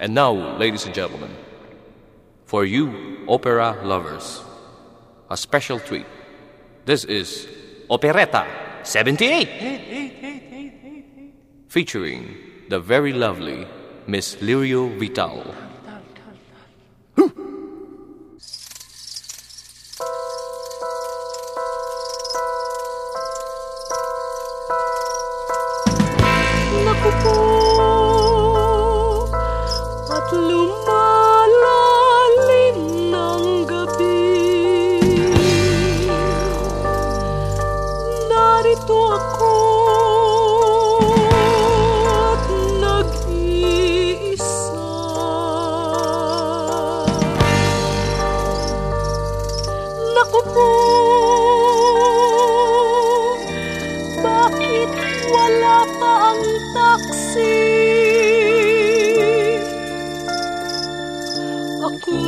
And now, ladies and gentlemen, for you opera lovers, a special treat. This is Operetta 78 featuring the very lovely Miss Lirio Vital. Naku po bakit wala pa ang taxi? Ako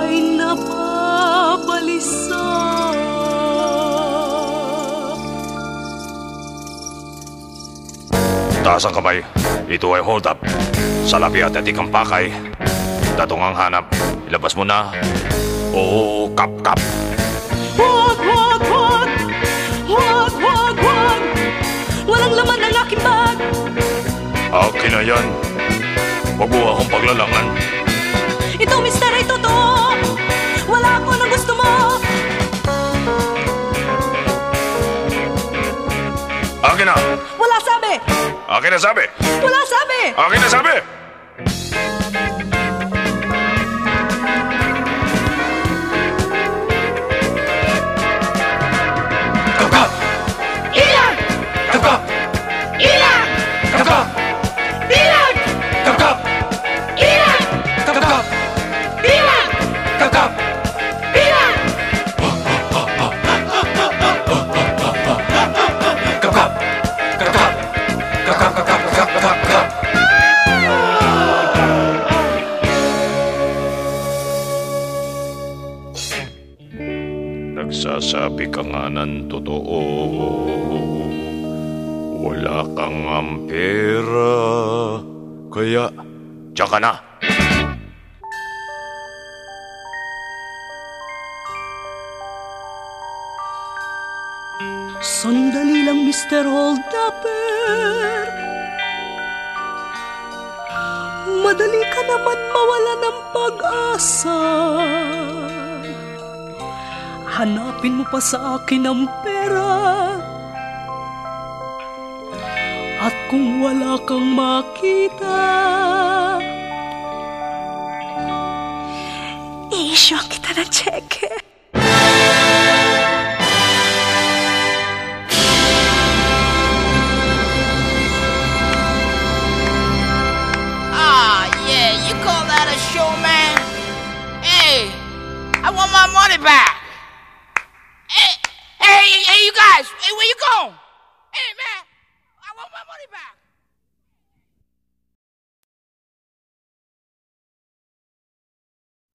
ay napabalisa. Taas ang kamay. Ito ay hold up. Salapi at atik ang pakay. Datong ang hanap. Ilabas mo na. Oo, kap kap. Huwag, huwag, huwag! Huwag, huwag, huwag! Walang laman ang aking bag! Akin na yan. Huwag mo akong paglalangan. Ito, mister, ay totoo! Wala ako ng gusto mo! Akin na. Wala sabi! Akin na sabi. Wala sabi! Akin na sabi. Nagsasabi ka nga ng totoo. Wala kang ang pera. Kaya, diyan ka na. Sandali lang, Mr. Holdupper. Madali ka naman mawala ng pag-asa. Hanapin mo pa sa akin ang pera. At kung wala kang makita, i-issue kita ng cheque. Ah, yeah, you call that a show, man? Hey, I want my money back. You guys,